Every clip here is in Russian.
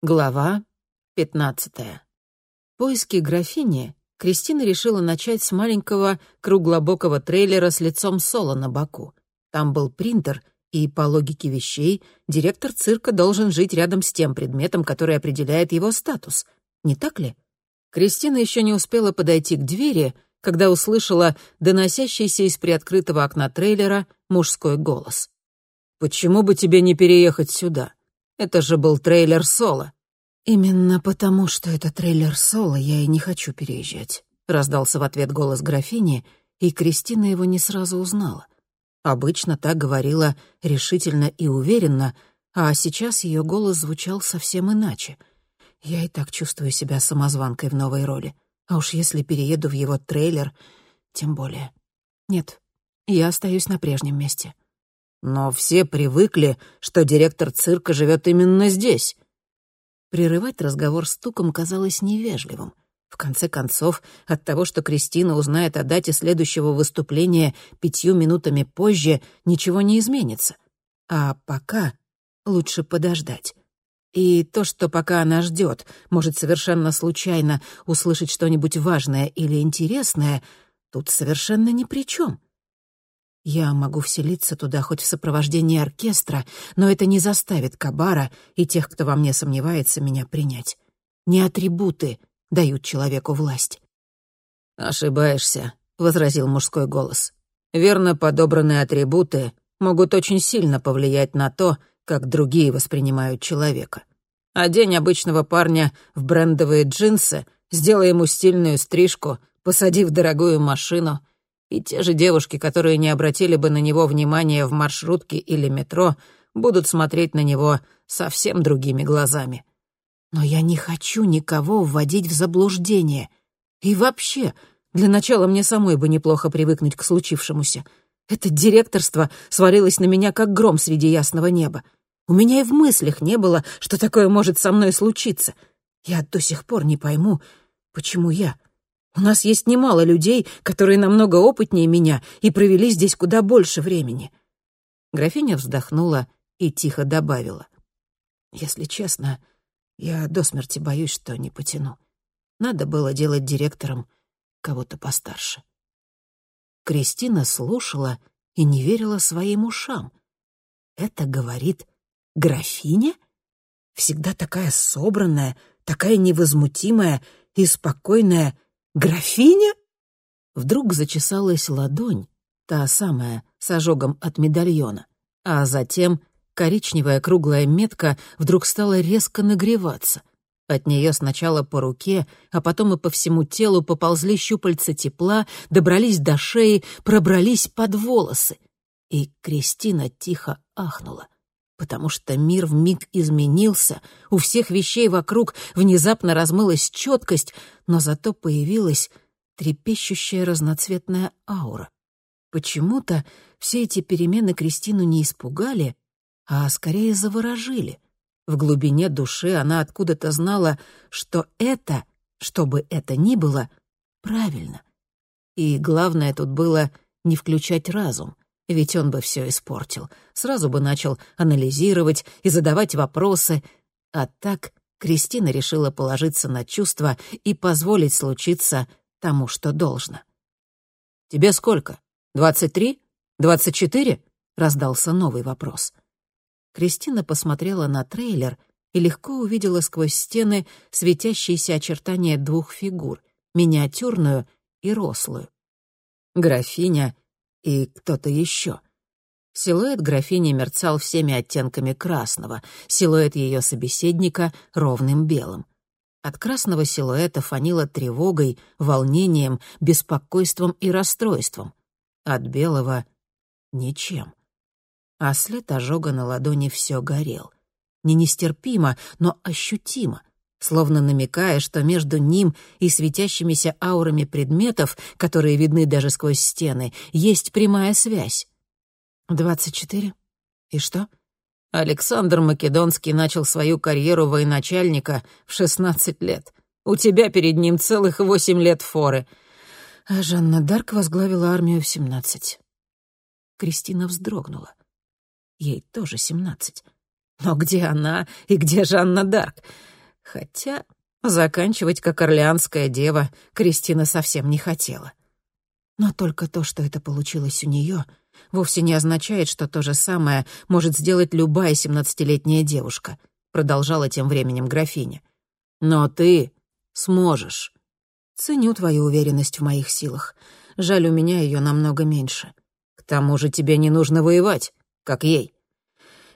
Глава 15. Поиски графини Кристина решила начать с маленького круглобокого трейлера с лицом Соло на боку. Там был принтер, и, по логике вещей, директор цирка должен жить рядом с тем предметом, который определяет его статус. Не так ли? Кристина еще не успела подойти к двери, когда услышала доносящийся из приоткрытого окна трейлера мужской голос. «Почему бы тебе не переехать сюда? Это же был трейлер Соло». «Именно потому, что это трейлер Соло, я и не хочу переезжать», — раздался в ответ голос графини, и Кристина его не сразу узнала. Обычно так говорила решительно и уверенно, а сейчас ее голос звучал совсем иначе. Я и так чувствую себя самозванкой в новой роли. А уж если перееду в его трейлер, тем более. Нет, я остаюсь на прежнем месте. Но все привыкли, что директор цирка живет именно здесь. Прерывать разговор стуком казалось невежливым. В конце концов, от того, что Кристина узнает о дате следующего выступления пятью минутами позже, ничего не изменится. А пока лучше подождать. И то, что пока она ждет, может совершенно случайно услышать что-нибудь важное или интересное, тут совершенно ни при чем. Я могу вселиться туда хоть в сопровождении оркестра, но это не заставит Кабара и тех, кто во мне сомневается, меня принять. Не атрибуты дают человеку власть. «Ошибаешься», — возразил мужской голос. «Верно подобранные атрибуты могут очень сильно повлиять на то, как другие воспринимают человека. Одень обычного парня в брендовые джинсы, сделай ему стильную стрижку, посади в дорогую машину, и те же девушки, которые не обратили бы на него внимания в маршрутке или метро, будут смотреть на него совсем другими глазами. Но я не хочу никого вводить в заблуждение. И вообще, для начала мне самой бы неплохо привыкнуть к случившемуся. Это директорство свалилось на меня, как гром среди ясного неба. У меня и в мыслях не было, что такое может со мной случиться. Я до сих пор не пойму, почему я — у нас есть немало людей, которые намного опытнее меня и провели здесь куда больше времени». Графиня вздохнула и тихо добавила. «Если честно, я до смерти боюсь, что не потяну. Надо было делать директором кого-то постарше». Кристина слушала и не верила своим ушам. «Это говорит графиня? Всегда такая собранная, такая невозмутимая и спокойная Графиня? Вдруг зачесалась ладонь, та самая, с ожогом от медальона, а затем коричневая круглая метка вдруг стала резко нагреваться. От нее сначала по руке, а потом и по всему телу поползли щупальца тепла, добрались до шеи, пробрались под волосы. И Кристина тихо ахнула потому что мир вмиг изменился, у всех вещей вокруг внезапно размылась четкость, но зато появилась трепещущая разноцветная аура. Почему-то все эти перемены Кристину не испугали, а скорее заворожили. В глубине души она откуда-то знала, что это, что бы это ни было, правильно. И главное тут было не включать разум — ведь он бы все испортил. Сразу бы начал анализировать и задавать вопросы. А так Кристина решила положиться на чувства и позволить случиться тому, что должно. «Тебе сколько? Двадцать три? Двадцать четыре?» — раздался новый вопрос. Кристина посмотрела на трейлер и легко увидела сквозь стены светящиеся очертания двух фигур — миниатюрную и рослую. Графиня и кто-то еще. Силуэт графини мерцал всеми оттенками красного, силуэт ее собеседника — ровным белым. От красного силуэта фанило тревогой, волнением, беспокойством и расстройством. От белого — ничем. А след ожога на ладони все горел. Не нестерпимо, но ощутимо словно намекая, что между ним и светящимися аурами предметов, которые видны даже сквозь стены, есть прямая связь. «Двадцать четыре? И что?» Александр Македонский начал свою карьеру военачальника в шестнадцать лет. У тебя перед ним целых восемь лет форы. А Жанна Дарк возглавила армию в семнадцать. Кристина вздрогнула. Ей тоже семнадцать. Но где она и где Жанна Дарк? Хотя заканчивать как орлеанская дева Кристина совсем не хотела. Но только то, что это получилось у нее, вовсе не означает, что то же самое может сделать любая семнадцатилетняя девушка, продолжала тем временем графиня. Но ты сможешь. Ценю твою уверенность в моих силах. Жаль, у меня ее намного меньше. К тому же тебе не нужно воевать, как ей.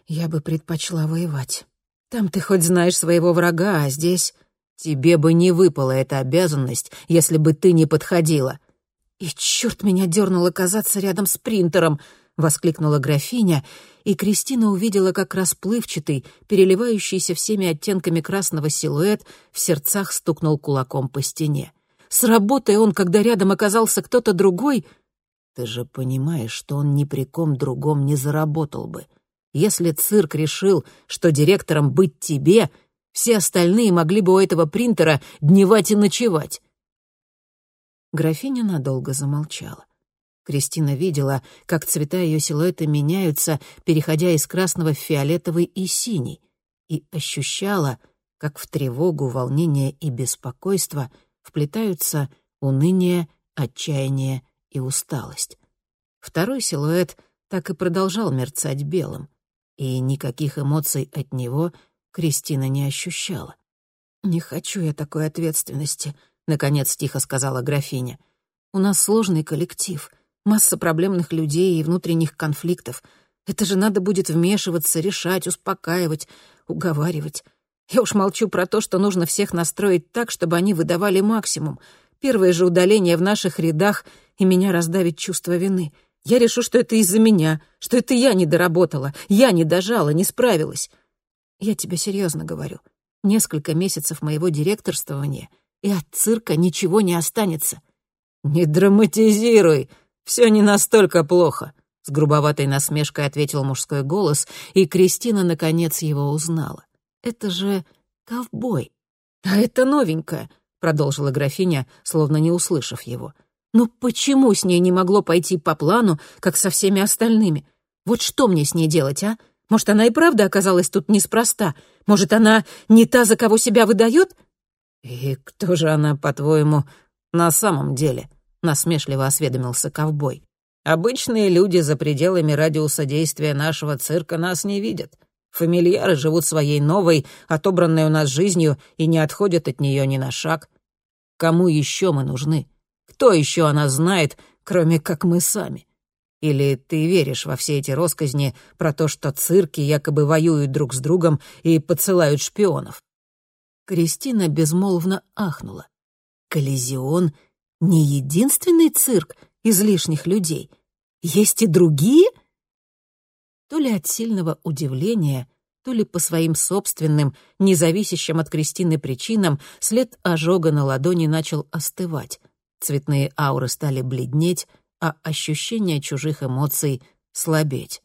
Я бы предпочла воевать. Там ты хоть знаешь своего врага, а здесь... Тебе бы не выпала эта обязанность, если бы ты не подходила. И черт меня дернул оказаться рядом с принтером, воскликнула графиня, и Кристина увидела, как расплывчатый, переливающийся всеми оттенками красного силуэт в сердцах стукнул кулаком по стене. Сработая он, когда рядом оказался кто-то другой... Ты же понимаешь, что он ни при ком другом не заработал бы. Если цирк решил, что директором быть тебе, все остальные могли бы у этого принтера дневать и ночевать. Графиня надолго замолчала. Кристина видела, как цвета ее силуэта меняются, переходя из красного в фиолетовый и синий, и ощущала, как в тревогу, волнение и беспокойство — вплетаются уныние, отчаяние и усталость. Второй силуэт так и продолжал мерцать белым, и никаких эмоций от него Кристина не ощущала. «Не хочу я такой ответственности», — наконец тихо сказала графиня. «У нас сложный коллектив, масса проблемных людей и внутренних конфликтов. Это же надо будет вмешиваться, решать, успокаивать, уговаривать. Я уж молчу про то, что нужно всех настроить так, чтобы они выдавали максимум. Первое же удаление в наших рядах, и меня раздавит чувство вины. Я решу, что это из-за меня, что это я не доработала, я не дожала, не справилась. Я тебе серьезно говорю. Несколько месяцев моего директорствования, и от цирка ничего не останется. «Не драматизируй, все не настолько плохо», — с грубоватой насмешкой ответил мужской голос, и Кристина, наконец, его узнала. Это же ковбой. А это новенькое, продолжила графиня, словно не услышав его. Ну почему с ней не могло пойти по плану, как со всеми остальными? Вот что мне с ней делать, а? Может, она и правда оказалась тут неспроста? Может, она не та, за кого себя выдает? И кто же она, по-твоему, на самом деле? Насмешливо осведомился ковбой. Обычные люди за пределами радиуса действия нашего цирка нас не видят. Фамильяры живут своей новой, отобранной у нас жизнью и не отходят от нее ни на шаг. Кому еще мы нужны? Кто еще она знает, кроме как мы сами? Или ты веришь во все эти росказни про то, что цирки якобы воюют друг с другом и подсылают шпионов?» Кристина безмолвно ахнула. «Коллизион — не единственный цирк из лишних людей. Есть и другие?» То ли от сильного удивления, то ли по своим собственным, независящим от Кристины причинам, след ожога на ладони начал остывать. Цветные ауры стали бледнеть, а ощущение чужих эмоций слабеть.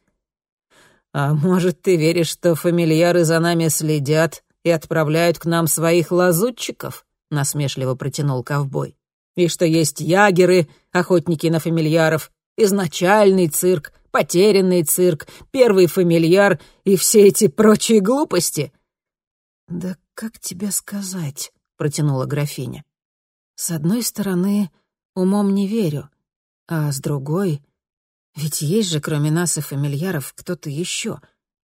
«А может, ты веришь, что фамильяры за нами следят и отправляют к нам своих лазутчиков?» — насмешливо протянул ковбой. «И что есть ягеры, охотники на фамильяров, изначальный цирк, потерянный цирк, первый фамильяр и все эти прочие глупости». «Да как тебе сказать?» — протянула графиня. «С одной стороны, умом не верю, а с другой... Ведь есть же, кроме нас и фамильяров, кто-то еще.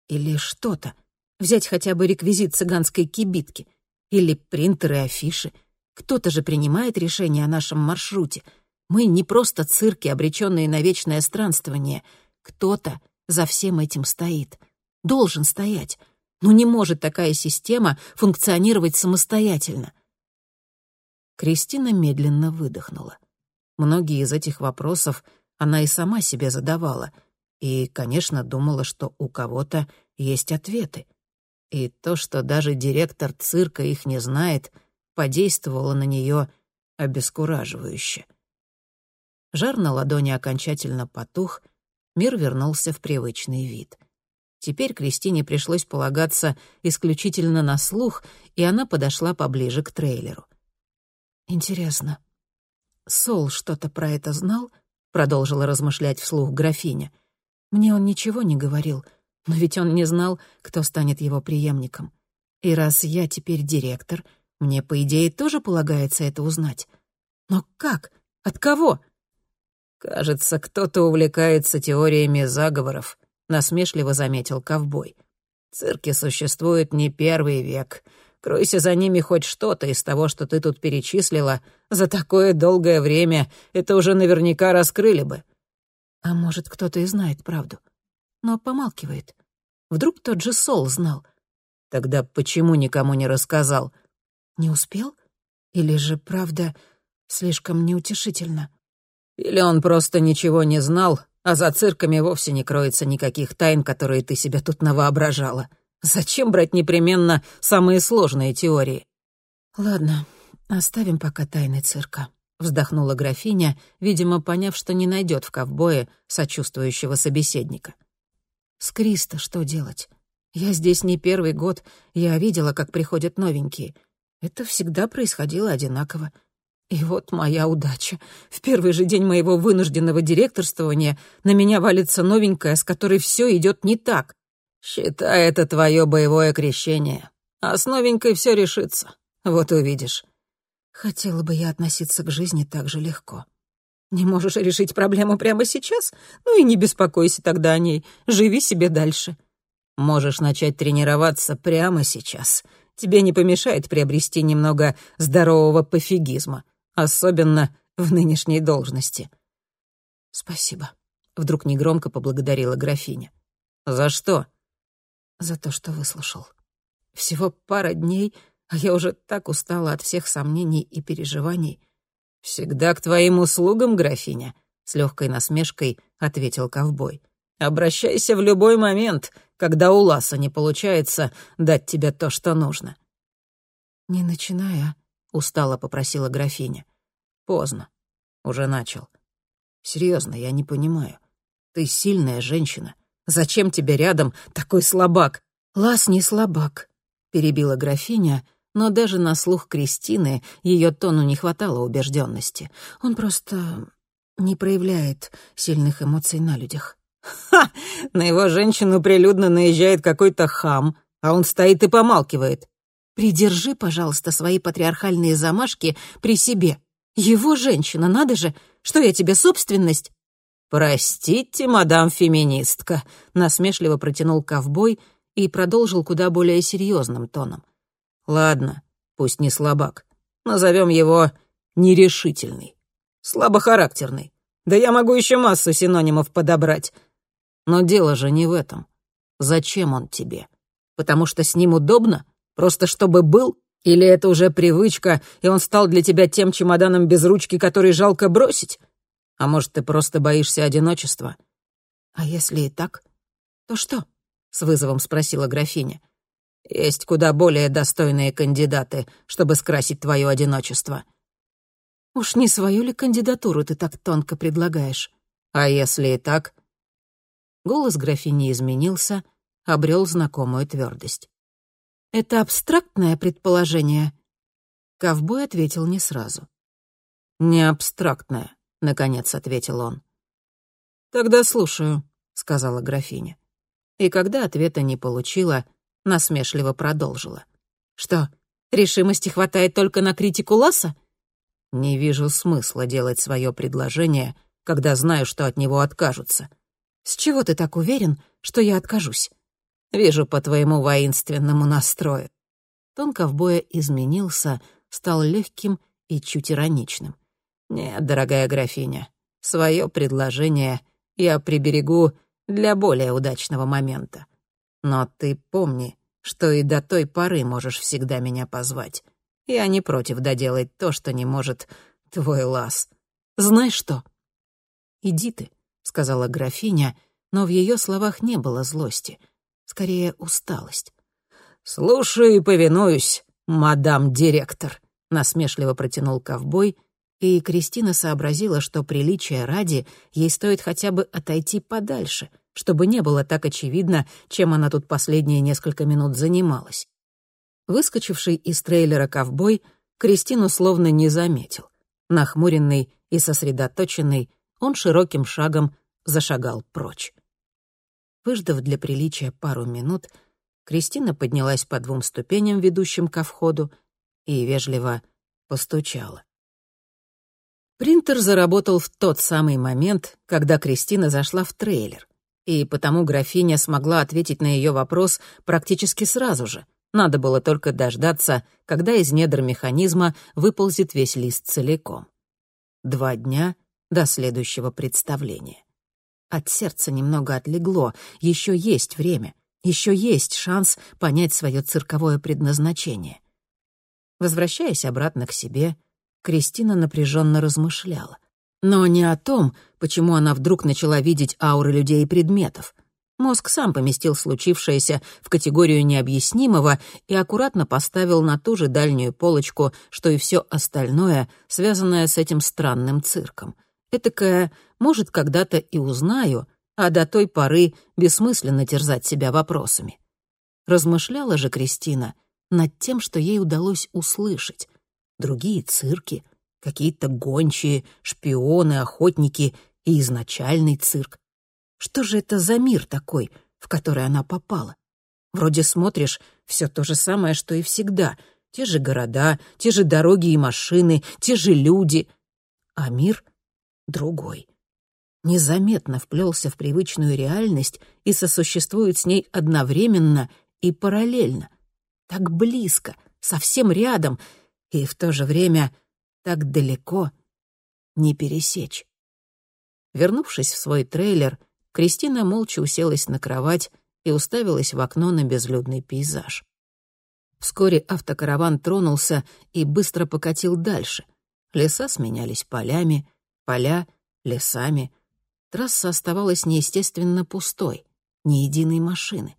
Или что-то. Взять хотя бы реквизит цыганской кибитки. Или принтеры афиши. Кто-то же принимает решение о нашем маршруте. Мы не просто цирки, обреченные на вечное странствование — кто-то за всем этим стоит. Должен стоять. Но не может такая система функционировать самостоятельно. Кристина медленно выдохнула. Многие из этих вопросов она и сама себе задавала. И, конечно, думала, что у кого-то есть ответы. И то, что даже директор цирка их не знает, подействовало на нее обескураживающе. Жар на ладони окончательно потух — мир вернулся в привычный вид. Теперь Кристине пришлось полагаться исключительно на слух, и она подошла поближе к трейлеру. «Интересно, Сол что-то про это знал?» — продолжила размышлять вслух графиня. «Мне он ничего не говорил, Но ведь он не знал, кто станет его преемником. И раз я теперь директор, мне, по идее, тоже полагается это узнать. Но как? От кого? «Кажется, кто-то увлекается теориями заговоров», — насмешливо заметил ковбой. «Цирки существуют не первый век. Кройся за ними хоть что-то из того, что ты тут перечислила, за такое долгое время это уже наверняка раскрыли бы». А может, кто-то и знает правду, но помалкивает. Вдруг тот же Сол знал. Тогда почему никому не рассказал? Не успел? Или же правда слишком неутешительна? Или он просто ничего не знал, а за цирками вовсе не кроется никаких тайн, которые ты себе тут навоображала. Зачем брать непременно самые сложные теории? Ладно, оставим пока тайны цирка, вздохнула графиня, видимо, поняв, что не найдет в ковбое сочувствующего собеседника. С Криста что делать? Я здесь не первый год, я видела, как приходят новенькие. Это всегда происходило одинаково. И вот моя удача. В первый же день моего вынужденного директорствования на меня валится новенькая, с которой все идет не так. Считай это твое боевое крещение. А с новенькой все решится. Вот увидишь. Хотела бы я относиться к жизни так же легко. Не можешь решить проблему прямо сейчас? Ну и не беспокойся тогда о ней. Живи себе дальше. Можешь начать тренироваться прямо сейчас. Тебе не помешает приобрести немного здорового пофигизма особенно в нынешней должности. «Спасибо», — вдруг негромко поблагодарила графиня. «За что?» «За то, что выслушал. Всего пара дней, а я уже так устала от всех сомнений и переживаний». «Всегда к твоим услугам, графиня», — с легкой насмешкой ответил ковбой. «Обращайся в любой момент, когда у Ласа не получается дать тебе то, что нужно». «Не начиная», — устало попросила графиня. «Поздно. Уже начал. Серьезно, я не понимаю. Ты сильная женщина. Зачем тебе рядом такой слабак?» «Лас не слабак», — перебила графиня, но даже на слух Кристины ее тону не хватало убежденности. Он просто не проявляет сильных эмоций на людях. «Ха! На его женщину прилюдно наезжает какой-то хам, а он стоит и помалкивает. Придержи, пожалуйста, свои патриархальные замашки при себе. Его женщина, надо же, что я тебе собственность?» «Простите, мадам феминистка», — насмешливо протянул ковбой и продолжил куда более серьезным тоном. «Ладно, пусть не слабак. Назовем его нерешительный, слабохарактерный. Да я могу еще массу синонимов подобрать. Но дело же не в этом. Зачем он тебе? Потому что с ним удобно? Просто чтобы был? Или это уже привычка, и он стал для тебя тем чемоданом без ручки, который жалко бросить? А может, ты просто боишься одиночества?» «А если и так, то что?» — с вызовом спросила графиня. «Есть куда более достойные кандидаты, чтобы скрасить твое одиночество». «Уж не свою ли кандидатуру ты так тонко предлагаешь?» «А если и так?» Голос графини изменился, обрел знакомую твердость. Это абстрактное предположение?» Ковбой ответил не сразу. «Не абстрактное», — наконец ответил он. «Тогда слушаю», — сказала графиня. И когда ответа не получила, насмешливо продолжила. «Что, решимости хватает только на критику Ласа?» «Не вижу смысла делать свое предложение, когда знаю, что от него откажутся». «С чего ты так уверен, что я откажусь?» Вижу по твоему воинственному настрою». Тон ковбоя изменился, стал легким и чуть ироничным. «Нет, дорогая графиня, свое предложение я приберегу для более удачного момента. Но ты помни, что и до той поры можешь всегда меня позвать. Я не против доделать то, что не может твой лаз. Знаешь что?» «Иди ты», — сказала графиня, но в ее словах не было злости — скорее усталость. «Слушаю и повинуюсь, мадам директор», — насмешливо протянул ковбой, и Кристина сообразила, что приличия ради ей стоит хотя бы отойти подальше, чтобы не было так очевидно, чем она тут последние несколько минут занималась. Выскочивший из трейлера ковбой Кристину словно не заметил. Нахмуренный и сосредоточенный, он широким шагом зашагал прочь. Выждав для приличия пару минут, Кристина поднялась по двум ступеням, ведущим ко входу, и вежливо постучала. Принтер заработал в тот самый момент, когда Кристина зашла в трейлер, и потому графиня смогла ответить на ее вопрос практически сразу же. Надо было только дождаться, когда из недр механизма выползет весь лист целиком. Два дня до следующего представления. От сердца немного отлегло, еще есть время, еще есть шанс понять свое цирковое предназначение. Возвращаясь обратно к себе, Кристина напряженно размышляла. Но не о том, почему она вдруг начала видеть ауры людей и предметов. Мозг сам поместил случившееся в категорию необъяснимого и аккуратно поставил на ту же дальнюю полочку, что и все остальное, связанное с этим странным цирком. Этакая может, когда-то и узнаю, а до той поры бессмысленно терзать себя вопросами. Размышляла же Кристина над тем, что ей удалось услышать. Другие цирки, какие-то гончие, шпионы, охотники и изначальный цирк. Что же это за мир такой, в который она попала? Вроде смотришь, все то же самое, что и всегда. Те же города, те же дороги и машины, те же люди. А мир другой незаметно вплелся в привычную реальность и сосуществует с ней одновременно и параллельно. Так близко, совсем рядом, и в то же время так далеко не пересечь. Вернувшись в свой трейлер, Кристина молча уселась на кровать и уставилась в окно на безлюдный пейзаж. Вскоре автокараван тронулся и быстро покатил дальше. Леса сменялись полями, поля — лесами — Трасса оставалась неестественно пустой, ни единой машины.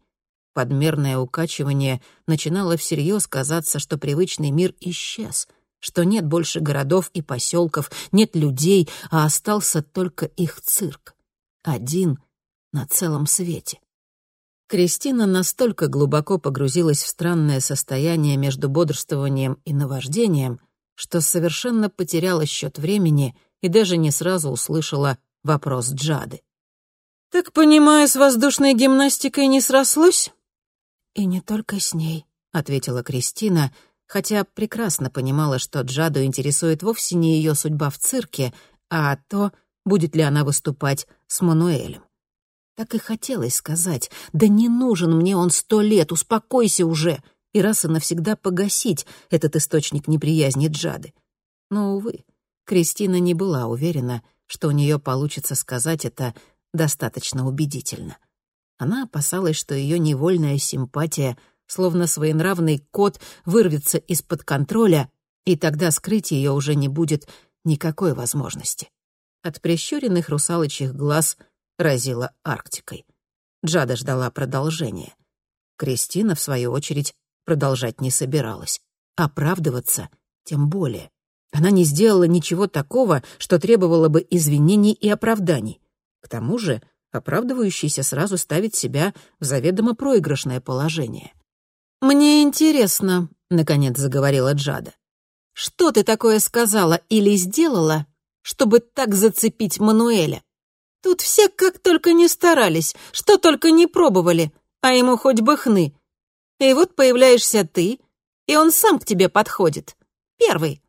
Подмерное укачивание начинало всерьез казаться, что привычный мир исчез, что нет больше городов и поселков, нет людей, а остался только их цирк. Один на целом свете. Кристина настолько глубоко погрузилась в странное состояние между бодрствованием и наваждением, что совершенно потеряла счет времени и даже не сразу услышала вопрос Джады. «Так, понимаю, с воздушной гимнастикой не срослось?» «И не только с ней», — ответила Кристина, хотя прекрасно понимала, что Джаду интересует вовсе не ее судьба в цирке, а то, будет ли она выступать с Мануэлем. Так и хотелось сказать, «Да не нужен мне он сто лет, успокойся уже!» и раз и навсегда погасить этот источник неприязни Джады. Но, увы, Кристина не была уверена, что у нее получится сказать это достаточно убедительно. Она опасалась, что ее невольная симпатия, словно своенравный кот, вырвется из-под контроля, и тогда скрыть ее уже не будет никакой возможности. От прищуренных русалочьих глаз разила Арктикой. Джада ждала продолжения. Кристина, в свою очередь, продолжать не собиралась. Оправдываться тем более. Она не сделала ничего такого, что требовало бы извинений и оправданий. К тому же оправдывающийся сразу ставит себя в заведомо проигрышное положение. «Мне интересно», — наконец заговорила Джада. «Что ты такое сказала или сделала, чтобы так зацепить Мануэля? Тут все как только не старались, что только не пробовали, а ему хоть бы хны. И вот появляешься ты, и он сам к тебе подходит. Первый.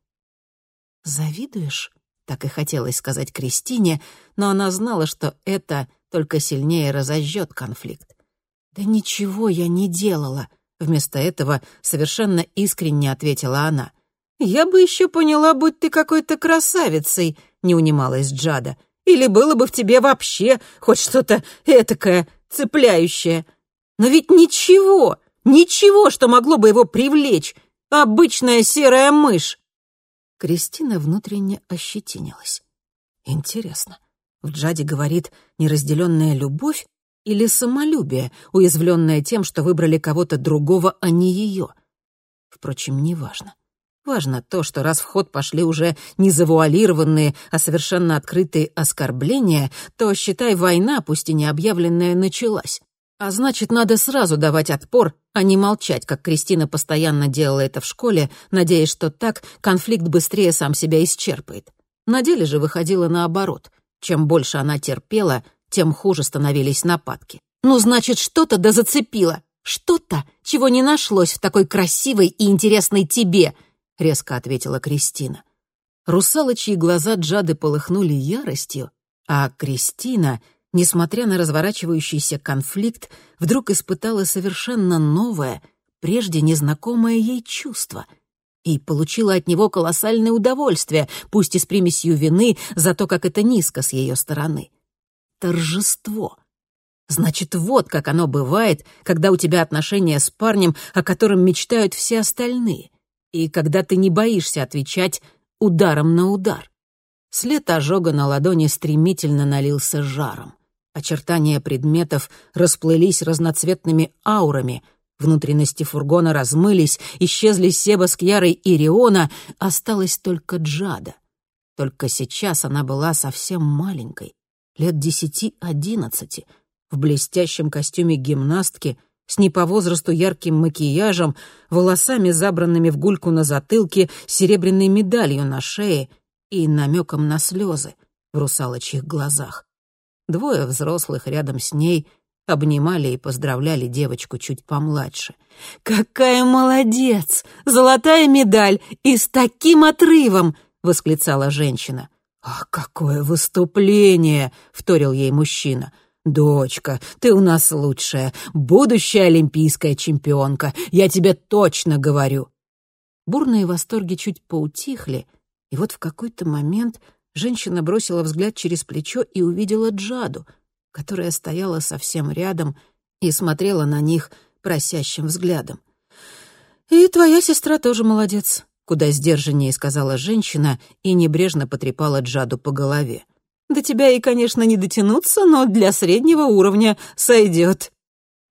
«Завидуешь?» — так и хотелось сказать Кристине, но она знала, что это только сильнее разожжет конфликт. «Да ничего я не делала», — вместо этого совершенно искренне ответила она. «Я бы еще поняла, будь ты какой-то красавицей», — не унималась Джада. «Или было бы в тебе вообще хоть что-то этакое, цепляющее. Но ведь ничего, ничего, что могло бы его привлечь. Обычная серая мышь». Кристина внутренне ощетинилась. Интересно, в Джаде говорит неразделенная любовь или самолюбие, уязвленное тем, что выбрали кого-то другого, а не ее? Впрочем, неважно. Важно то, что раз в ход пошли уже не завуалированные, а совершенно открытые оскорбления, то, считай, война, пусть и не объявленная, началась. А значит, надо сразу давать отпор, а не молчать, как Кристина постоянно делала это в школе, надеясь, что так конфликт быстрее сам себя исчерпает. На деле же выходило наоборот. Чем больше она терпела, тем хуже становились нападки. Ну, значит, что-то да зацепило. Что-то, чего не нашлось в такой красивой и интересной тебе», — резко ответила Кристина. Русалочьи глаза Джады полыхнули яростью, а Кристина, несмотря на разворачивающийся конфликт, вдруг испытала совершенно новое, прежде незнакомое ей чувство и получила от него колоссальное удовольствие, пусть и с примесью вины за то, как это низко с ее стороны. Торжество. Значит, вот как оно бывает, когда у тебя отношения с парнем, о котором мечтают все остальные, и когда ты не боишься отвечать ударом на удар. След ожога на ладони стремительно налился жаром. Очертания предметов расплылись разноцветными аурами, внутренности фургона размылись, исчезли Себа с Кьярой и Риона, осталась только Джада. Только сейчас она была совсем маленькой, лет десяти-одиннадцати — в блестящем костюме гимнастки, с не по возрасту ярким макияжем, волосами, забранными в гульку на затылке, серебряной медалью на шее и намеком на слезы в русалочьих глазах. Двое взрослых рядом с ней обнимали и поздравляли девочку чуть помладше. «Какая молодец! Золотая медаль! И с таким отрывом!» — восклицала женщина. «Ах, какое выступление!» — вторил ей мужчина. «Дочка, ты у нас лучшая, будущая олимпийская чемпионка, я тебе точно говорю». Бурные восторги чуть поутихли, и вот в какой-то момент женщина бросила взгляд через плечо и увидела Джаду, которая стояла совсем рядом и смотрела на них просящим взглядом. «И твоя сестра тоже молодец», — куда сдержаннее сказала женщина и небрежно потрепала Джаду по голове. До тебя и, конечно, не дотянуться, но для среднего уровня сойдет.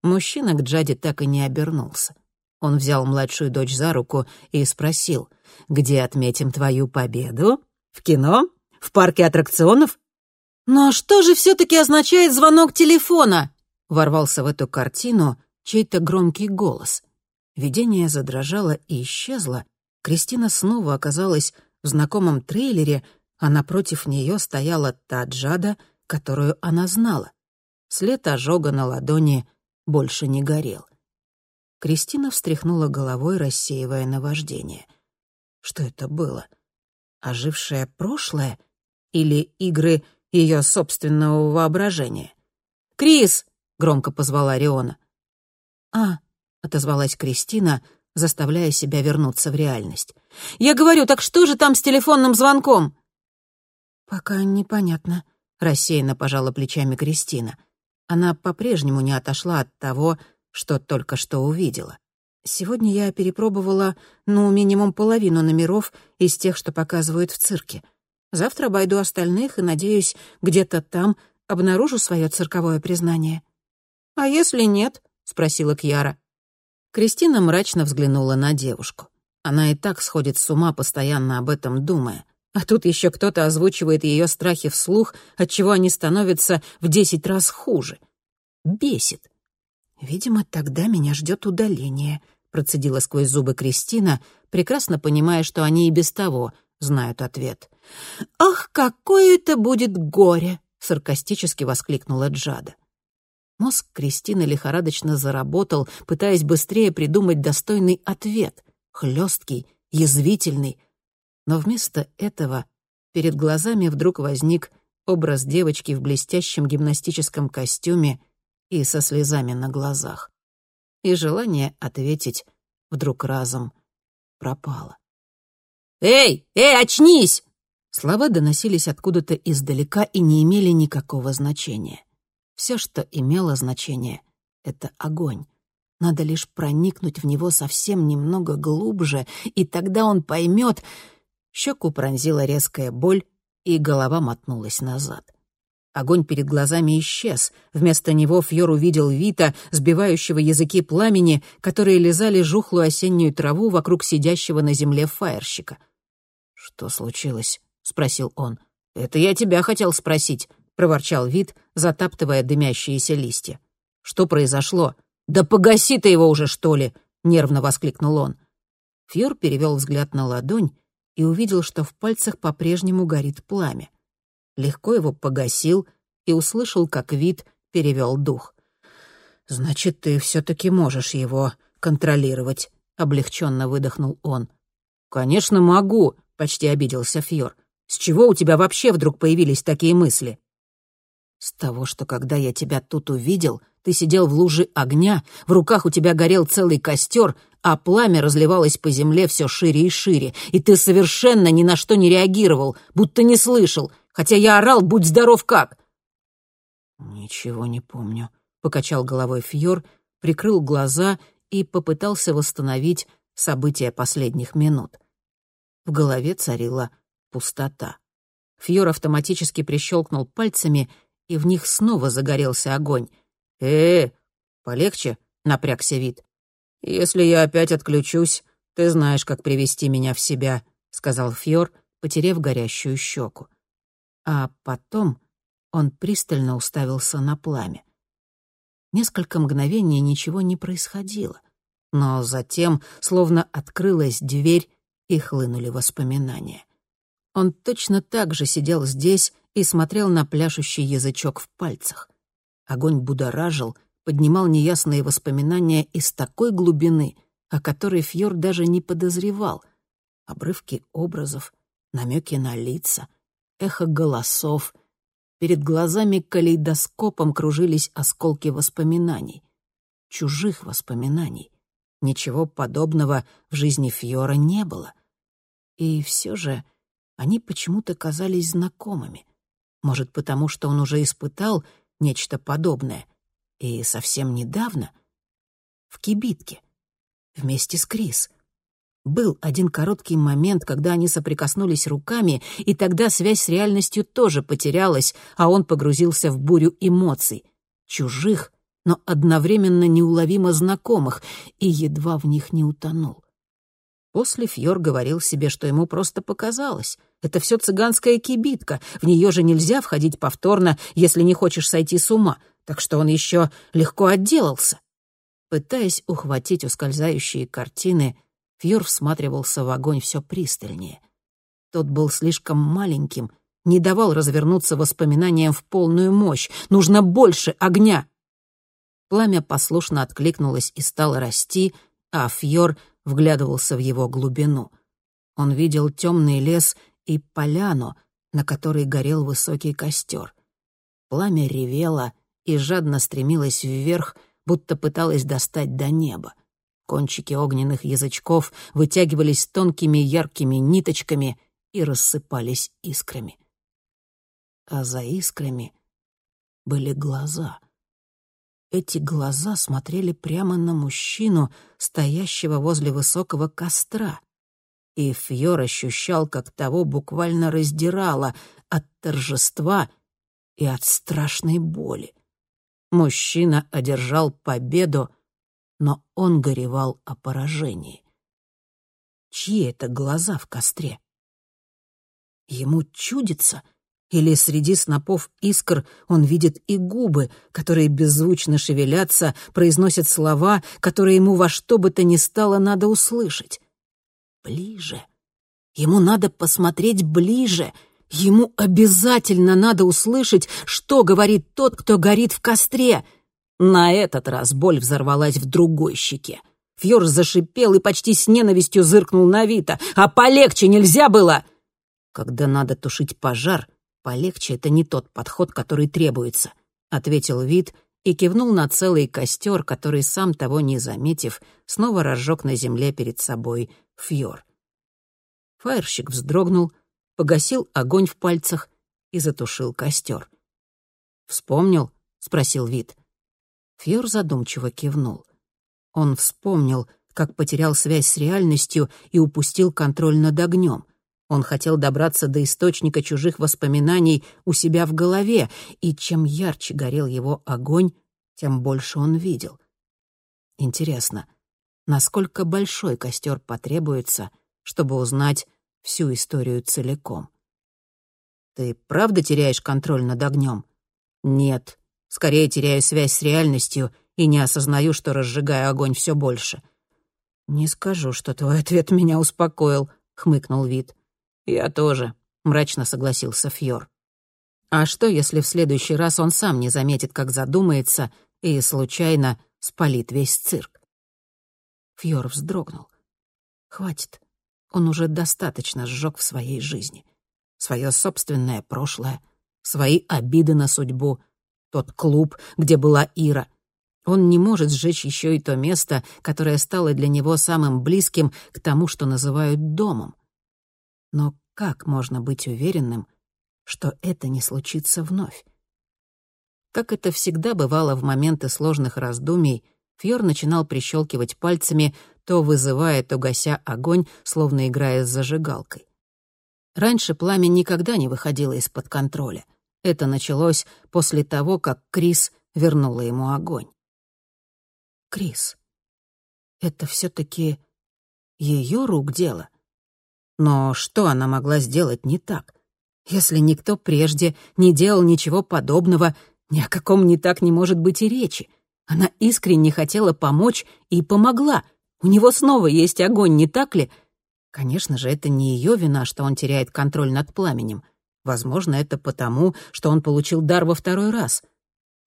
Мужчина к Джаде так и не обернулся. Он взял младшую дочь за руку и спросил, «Где отметим твою победу? В кино? В парке аттракционов?» «Но что же все-таки означает звонок телефона?» Ворвался в эту картину чей-то громкий голос. Видение задрожало и исчезло. Кристина снова оказалась в знакомом трейлере — а напротив нее стояла та Джада, которую она знала. След ожога на ладони больше не горел. Кристина встряхнула головой, рассеивая наваждение. Что это было? Ожившее прошлое или игры ее собственного воображения? «Крис!» — громко позвала Риона. «А», — отозвалась Кристина, заставляя себя вернуться в реальность. «Я говорю, так что же там с телефонным звонком?» «Пока непонятно», — рассеянно пожала плечами Кристина. Она по-прежнему не отошла от того, что только что увидела. Сегодня я перепробовала, ну, минимум половину номеров из тех, что показывают в цирке. Завтра обойду остальных и, надеюсь, где-то там обнаружу свое цирковое признание. «А если нет?» — спросила Кьяра. Кристина мрачно взглянула на девушку. Она и так сходит с ума, постоянно об этом думая. А тут еще кто-то озвучивает ее страхи вслух, отчего они становятся в десять раз хуже. Бесит. «Видимо, тогда меня ждет удаление», — процедила сквозь зубы Кристина, прекрасно понимая, что они и без того знают ответ. «Ах, какое это будет горе!» — саркастически воскликнула Джада. Мозг Кристины лихорадочно заработал, пытаясь быстрее придумать достойный ответ, хлесткий, язвительный, но вместо этого перед глазами вдруг возник образ девочки в блестящем гимнастическом костюме и со слезами на глазах. И желание ответить вдруг разом пропало. «Эй, эй, очнись!» Слова доносились откуда-то издалека и не имели никакого значения. Все, что имело значение, — это огонь. Надо лишь проникнуть в него совсем немного глубже, и тогда он поймет, Щеку пронзила резкая боль, и голова мотнулась назад. Огонь перед глазами исчез. Вместо него Фьор увидел Вита, сбивающего языки пламени, которые лизали жухлую осеннюю траву вокруг сидящего на земле фаерщика. «Что случилось?» — спросил он. «Это я тебя хотел спросить», — проворчал Вит, затаптывая дымящиеся листья. «Что произошло?» «Да погаси ты его уже, что ли!» — нервно воскликнул он. Фьор перевел взгляд на ладонь и увидел, что в пальцах по-прежнему горит пламя. Легко его погасил и услышал, как вид перевел дух. «Значит, ты все-таки можешь его контролировать», — облегченно выдохнул он. «Конечно могу», — почти обиделся Фьор. «С чего у тебя вообще вдруг появились такие мысли?» «С того, что когда я тебя тут увидел, ты сидел в луже огня, в руках у тебя горел целый костер, а пламя разливалось по земле все шире и шире, и ты совершенно ни на что не реагировал, будто не слышал, хотя я орал «Будь здоров как!» «Ничего не помню», — покачал головой Фьор, прикрыл глаза и попытался восстановить события последних минут. В голове царила пустота. Фьор автоматически прищелкнул пальцами, и в них снова загорелся огонь. «Э, полегче», — напрягся вид. «Если я опять отключусь, ты знаешь, как привести меня в себя», — сказал Фьор, потеряв горящую щеку. А потом он пристально уставился на пламя. Несколько мгновений ничего не происходило, но затем, словно открылась дверь, и хлынули воспоминания. Он точно так же сидел здесь и смотрел на пляшущий язычок в пальцах. Огонь будоражил, поднимал неясные воспоминания из такой глубины, о которой Фьор даже не подозревал. Обрывки образов, намеки на лица, эхо голосов, Перед глазами калейдоскопом кружились осколки воспоминаний. Чужих воспоминаний. Ничего подобного в жизни Фьора не было. И все же они почему-то казались знакомыми. Может, потому что он уже испытал нечто подобное. И совсем недавно. В кибитке. Вместе с Крис — был один короткий момент, когда они соприкоснулись руками, и тогда связь с реальностью тоже потерялась, а он погрузился в бурю эмоций. Чужих, но одновременно неуловимо знакомых, и едва в них не утонул. После Фьор говорил себе, что ему просто показалось. Это все цыганская кибитка, в нее же нельзя входить повторно, если не хочешь сойти с ума, так что он еще легко отделался. Пытаясь ухватить ускользающие картины, Фьор всматривался в огонь все пристальнее. Тот был слишком маленьким, не давал развернуться воспоминаниям в полную мощь. Нужно больше огня. Пламя послушно откликнулось и стало расти, а Фьор вглядывался в его глубину. Он видел темный лес и поляну, на которой горел высокий костер. Пламя ревело и жадно стремилось вверх, будто пыталось достать до неба. Кончики огненных язычков вытягивались тонкими яркими ниточками и рассыпались искрами. А за искрами были глаза. Эти глаза смотрели прямо на мужчину, стоящего возле высокого костра. И Фьор ощущал, как того буквально раздирало от торжества и от страшной боли. Мужчина одержал победу, но он горевал о поражении. Чьи это глаза в костре? Ему чудится, или среди снопов искр он видит и губы, которые беззвучно шевелятся, произносят слова, которые ему во что бы то ни стало надо услышать. Ближе. Ему надо посмотреть ближе. Ему обязательно надо услышать, что говорит тот, кто горит в костре — на этот раз боль взорвалась в другой щеке. Фьор зашипел и почти с ненавистью зыркнул на Вита. «А полегче нельзя было!» «Когда надо тушить пожар, полегче — это не тот подход, который требуется», — ответил Вит и кивнул на целый костер, который, сам того не заметив, снова разжег на земле перед собой Фьор. Фаерщик вздрогнул, погасил огонь в пальцах и затушил костер. «Вспомнил?» — спросил Вит. Фьор задумчиво кивнул. Он вспомнил, как потерял связь с реальностью и упустил контроль над огнем. Он хотел добраться до источника чужих воспоминаний у себя в голове, и чем ярче горел его огонь, тем больше он видел. Интересно, насколько большой костер потребуется, чтобы узнать всю историю целиком? «Ты правда теряешь контроль над огнем?» «Нет», Скорее теряю связь с реальностью и не осознаю, что разжигаю огонь все больше. «Не скажу, что твой ответ меня успокоил», — хмыкнул Вид. «Я тоже», — мрачно согласился Фьор. «А что, если в следующий раз он сам не заметит, как задумается, и случайно спалит весь цирк. Фьор вздрогнул. Хватит. Он уже достаточно сжег в своей жизни. Свое собственное прошлое, свои обиды на судьбу, тот клуб, где была Ира. Он не может сжечь еще и то место, которое стало для него самым близким к тому, что называют домом. Но как можно быть уверенным, что это не случится вновь? Как это всегда бывало в моменты сложных раздумий, Фьор начинал прищелкивать пальцами, то вызывая, то гася огонь, словно играя с зажигалкой. Раньше пламя никогда не выходило из-под контроля. Это началось после того, как Крис вернула ему огонь. Крис. Это все-таки ее рук дело. Но что она могла сделать не так? Если никто прежде не делал ничего подобного, ни о каком не так не может быть и речи. Она искренне хотела помочь и помогла. У него снова есть огонь, не так ли? Конечно же, это не ее вина, что он теряет контроль над пламенем. Возможно, это потому, что он получил дар во второй раз.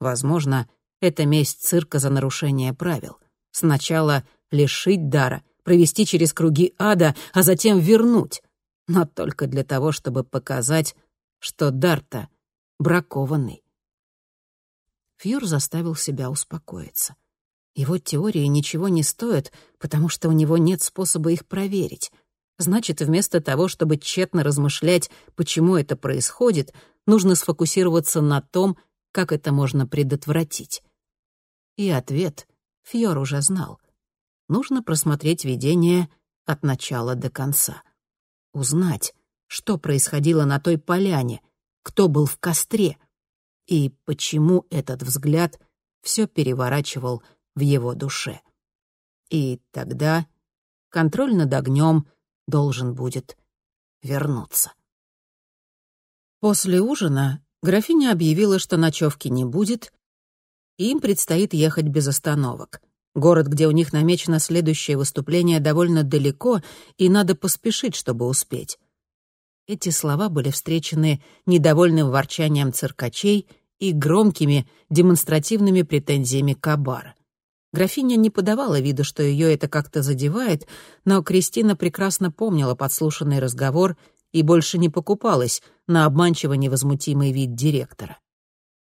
Возможно, это месть цирка за нарушение правил. Сначала лишить дара, провести через круги ада, а затем вернуть. Но только для того, чтобы показать, что дар-то бракованный. Фьюр заставил себя успокоиться. Его теории ничего не стоят, потому что у него нет способа их проверить. Значит, вместо того, чтобы тщетно размышлять, почему это происходит, нужно сфокусироваться на том, как это можно предотвратить. И ответ Фьор уже знал. Нужно просмотреть видение от начала до конца. Узнать, что происходило на той поляне, кто был в костре — и почему этот взгляд все переворачивал в его душе. И тогда контроль над огнем должен будет вернуться. После ужина графиня объявила, что ночевки не будет, и им предстоит ехать без остановок. Город, где у них намечено следующее выступление, довольно далеко, и надо поспешить, чтобы успеть. Эти слова были встречены недовольным ворчанием циркачей и громкими демонстративными претензиями Кабара. Графиня не подавала виду, что ее это как-то задевает, но Кристина прекрасно помнила подслушанный разговор и больше не покупалась на обманчиво невозмутимый вид директора.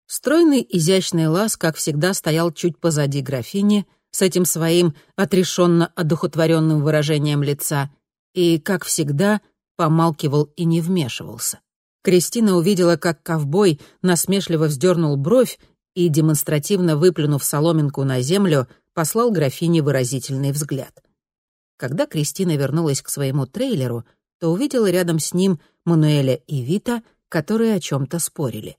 Стройный изящный лаз, как всегда, стоял чуть позади графини, с этим своим отрешенно одухотворенным выражением лица, и, как всегда, помалкивал и не вмешивался. Кристина увидела, как ковбой насмешливо вздернул бровь и, демонстративно выплюнув соломинку на землю, послал графине выразительный взгляд. Когда Кристина вернулась к своему трейлеру, то увидела рядом с ним Мануэля и Вита, которые о чем-то спорили.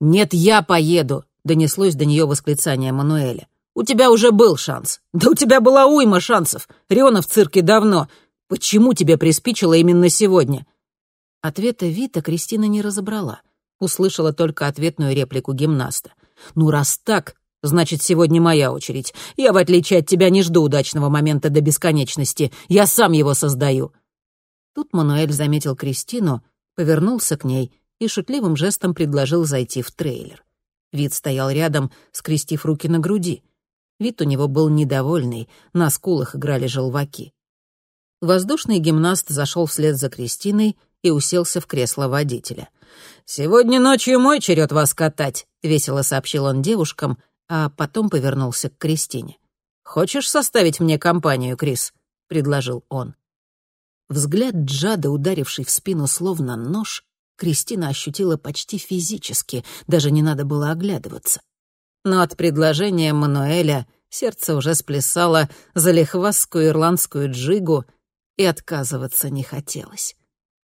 «Нет, я поеду!» — донеслось до нее восклицание Мануэля. «У тебя уже был шанс. Да у тебя была уйма шансов. Риона в цирке давно. Почему тебе приспичило именно сегодня?» Ответа Вита Кристина не разобрала. Услышала только ответную реплику гимнаста. «Ну, раз так, значит, сегодня моя очередь. Я, в отличие от тебя, не жду удачного момента до бесконечности. Я сам его создаю». Тут Мануэль заметил Кристину, повернулся к ней и шутливым жестом предложил зайти в трейлер. Вид стоял рядом, скрестив руки на груди. Вид у него был недовольный, на скулах играли желваки. Воздушный гимнаст зашел вслед за Кристиной и уселся в кресло водителя. «Сегодня ночью мой черед вас катать», — весело сообщил он девушкам, а потом повернулся к Кристине. «Хочешь составить мне компанию, Крис?» — предложил он. Взгляд Джада, ударивший в спину словно нож, Кристина ощутила почти физически, даже не надо было оглядываться. Но от предложения Мануэля сердце уже сплясало за лихвастскую ирландскую джигу, и отказываться не хотелось.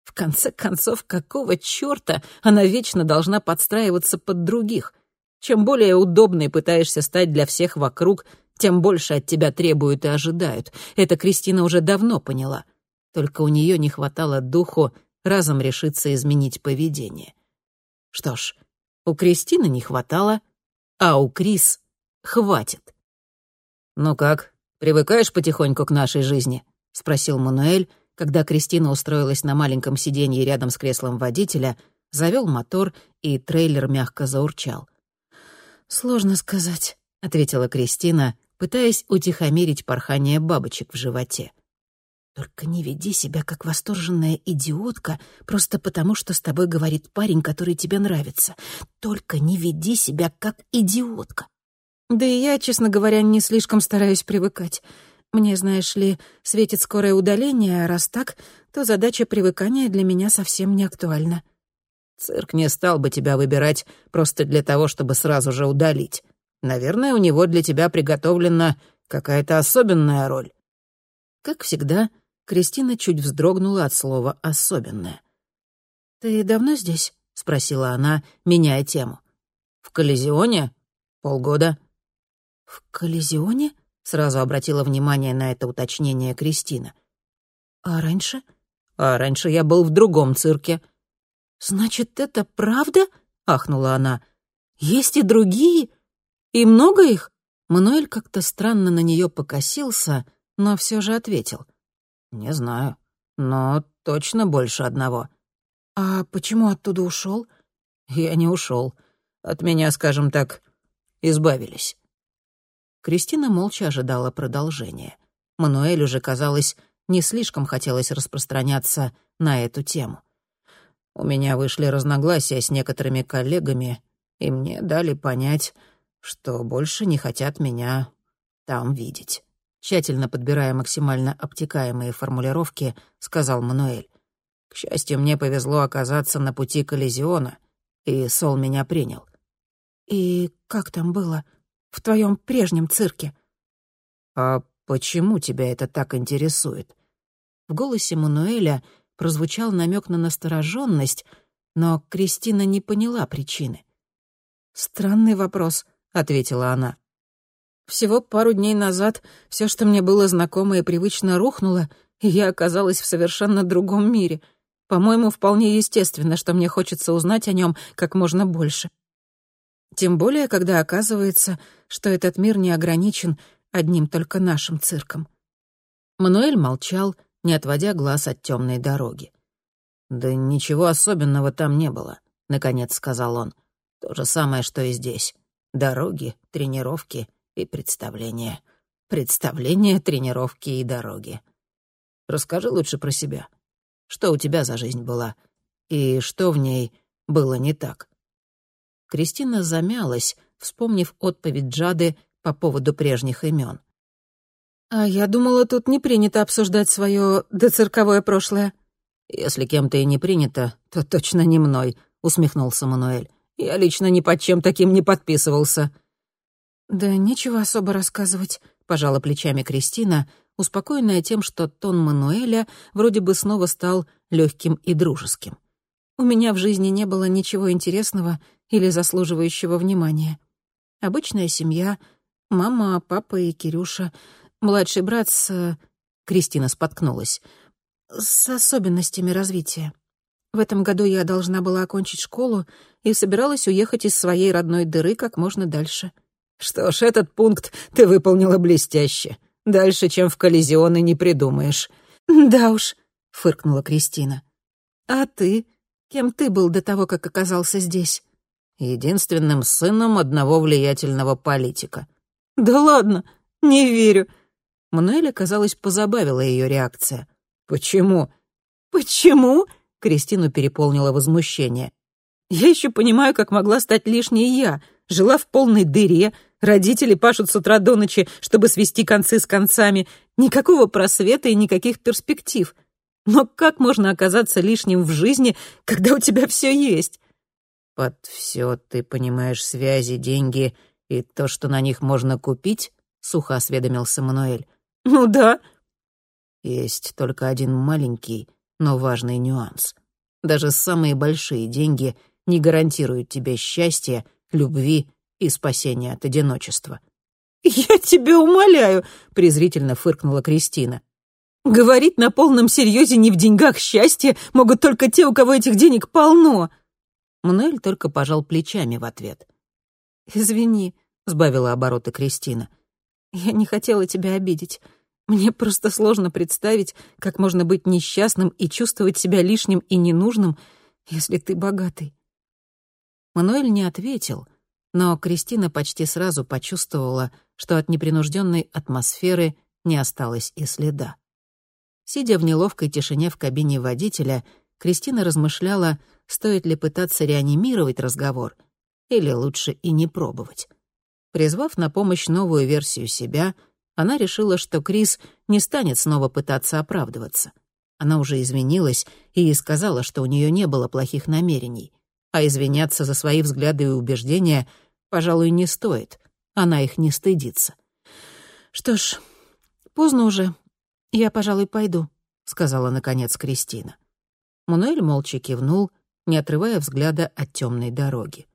В конце концов, какого чёрта она вечно должна подстраиваться под других? Чем более удобной пытаешься стать для всех вокруг, тем больше от тебя требуют и ожидают. Это Кристина уже давно поняла. Только у нее не хватало духу разом решиться изменить поведение. Что ж, у Кристины не хватало, а у Крис хватит. «Ну как, привыкаешь потихоньку к нашей жизни?» — спросил Мануэль, когда Кристина устроилась на маленьком сиденье рядом с креслом водителя, завел мотор, и трейлер мягко заурчал. «Сложно сказать», ответила Кристина, пытаясь утихомирить порхание бабочек в животе. «Только не веди себя как восторженная идиотка просто потому, что с тобой говорит парень, который тебе нравится. Только не веди себя как идиотка». «Да и я, честно говоря, не слишком стараюсь привыкать. Мне, знаешь ли, светит скорое удаление, а раз так, то задача привыкания для меня совсем не актуальна». «Цирк не стал бы тебя выбирать просто для того, чтобы сразу же удалить. Наверное, у него для тебя приготовлена какая-то особенная роль». Как всегда, Кристина чуть вздрогнула от слова «особенное». «Ты давно здесь?» — спросила она, меняя тему. «В Коллизионе? Полгода». «В Коллизионе?» — сразу обратила внимание на это уточнение Кристина. «А раньше?» «А раньше я был в другом цирке». «Значит, это правда?» — ахнула она. «Есть и другие? И много их?» Мануэль как-то странно на нее покосился, но все же ответил. «Не знаю, но точно больше одного». «А почему оттуда ушел? «Я не ушел. От меня, скажем так, избавились». Кристина молча ожидала продолжения. Мануэлю же, казалось, не слишком хотелось распространяться на эту тему. «У меня вышли разногласия с некоторыми коллегами, и мне дали понять, что больше не хотят меня там видеть» тщательно подбирая максимально обтекаемые формулировки, сказал Мануэль. «К счастью, мне повезло оказаться на пути коллизиона, и Сол меня принял». «И как там было? В твоем прежнем цирке?» «А почему тебя это так интересует?» В голосе Мануэля прозвучал намек на настороженность, но Кристина не поняла причины. «Странный вопрос», — ответила она. Всего пару дней назад все, что мне было знакомо и привычно, рухнуло, и я оказалась в совершенно другом мире. По-моему, вполне естественно, что мне хочется узнать о нем как можно больше. Тем более, когда оказывается, что этот мир не ограничен одним только нашим цирком. Мануэль молчал, не отводя глаз от темной дороги. «Да ничего особенного там не было», — наконец сказал он. «То же самое, что и здесь. Дороги, тренировки, и представления. Представления, тренировки и дороги. Расскажи лучше про себя. Что у тебя за жизнь была? И что в ней было не так?» Кристина замялась, вспомнив отповедь Джады по поводу прежних имен. «А я думала, тут не принято обсуждать свое доцирковое прошлое». «Если кем-то и не принято, то точно не мной», — усмехнулся Мануэль. «Я лично ни под чем таким не подписывался». «Да нечего особо рассказывать», — пожала плечами Кристина, успокоенная тем, что тон Мануэля вроде бы снова стал легким и дружеским. «У меня в жизни не было ничего интересного или заслуживающего внимания. Обычная семья, мама, папа и Кирюша, младший брат с...» Кристина споткнулась. «С особенностями развития. В этом году я должна была окончить школу и собиралась уехать из своей родной дыры как можно дальше». Что ж, этот пункт ты выполнила блестяще. Дальше, чем в коллизионы, не придумаешь. Да уж, фыркнула Кристина. А ты? Кем ты был до того, как оказался здесь? Единственным сыном одного влиятельного политика. Да ладно, не верю. Мануэля, казалось, позабавила ее реакция. Почему? Почему? Кристину переполнило возмущение. Я еще понимаю, как могла стать лишней я — жила в полной дыре, родители пашут с утра до ночи, чтобы свести концы с концами, никакого просвета и никаких перспектив. Но как можно оказаться лишним в жизни, когда у тебя все есть? Под все ты понимаешь связи, деньги и то, что на них можно купить? Сухо осведомился Мануэль. Ну да. Есть только один маленький, но важный нюанс. Даже самые большие деньги не гарантируют тебе счастья любви и спасения от одиночества. «Я тебя умоляю», — презрительно фыркнула Кристина. «Говорить на полном серьезе не в деньгах счастья могут только те, у кого этих денег полно». Мануэль только пожал плечами в ответ. «Извини», — сбавила обороты Кристина. «Я не хотела тебя обидеть. Мне просто сложно представить, как можно быть несчастным и чувствовать себя лишним и ненужным, если ты богатый. Мануэль не ответил, но Кристина почти сразу почувствовала, что от непринужденной атмосферы не осталось и следа. Сидя в неловкой тишине в кабине водителя, Кристина размышляла, стоит ли пытаться реанимировать разговор или лучше и не пробовать. Призвав на помощь новую версию себя, она решила, что Крис не станет снова пытаться оправдываться. Она уже извинилась и сказала, что у нее не было плохих намерений. А извиняться за свои взгляды и убеждения, пожалуй, не стоит. Она их не стыдится. «Что ж, поздно уже. Я, пожалуй, пойду», — сказала, наконец, Кристина. Мануэль молча кивнул, не отрывая взгляда от темной дороги.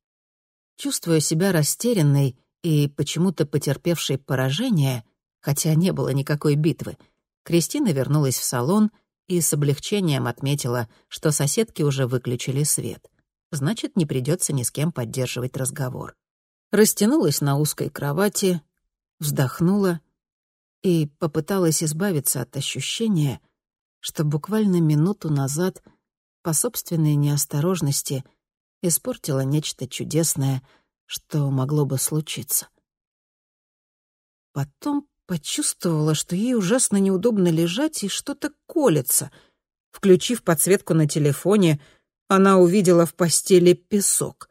Чувствуя себя растерянной и почему-то потерпевшей поражение, хотя не было никакой битвы, Кристина вернулась в салон и с облегчением отметила, что соседки уже выключили свет. Значит, не придется ни с кем поддерживать разговор. Растянулась на узкой кровати, вздохнула и попыталась избавиться от ощущения, что буквально минуту назад по собственной неосторожности испортила нечто чудесное, что могло бы случиться. Потом почувствовала, что ей ужасно неудобно лежать и что-то колется. Включив подсветку на телефоне, она увидела в постели песок.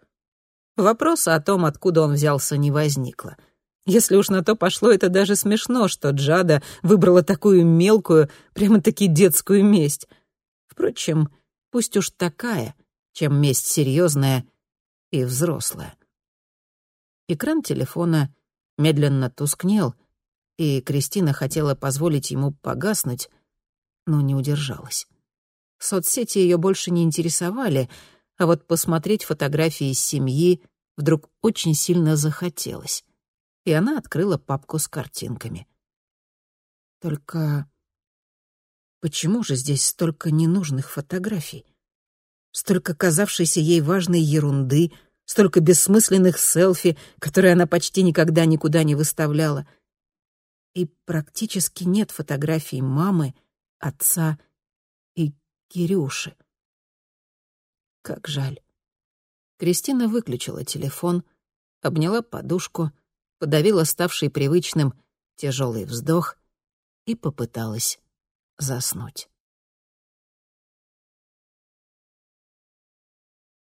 Вопроса о том, откуда он взялся, не возникло. Если уж на то пошло, это даже смешно, что Джада выбрала такую мелкую, прямо-таки детскую месть. Впрочем, Пусть уж такая, чем месть серьезная и взрослая. Экран телефона медленно тускнел, и Кристина хотела позволить ему погаснуть, но не удержалась. Соцсети ее больше не интересовали, а вот посмотреть фотографии семьи вдруг очень сильно захотелось. И она открыла папку с картинками. Только Почему же здесь столько ненужных фотографий? Столько казавшейся ей важной ерунды, столько бессмысленных селфи, которые она почти никогда никуда не выставляла. И практически нет фотографий мамы, отца Кирюши. Как жаль. Кристина выключила телефон, обняла подушку, подавила ставший привычным тяжелый вздох и попыталась заснуть.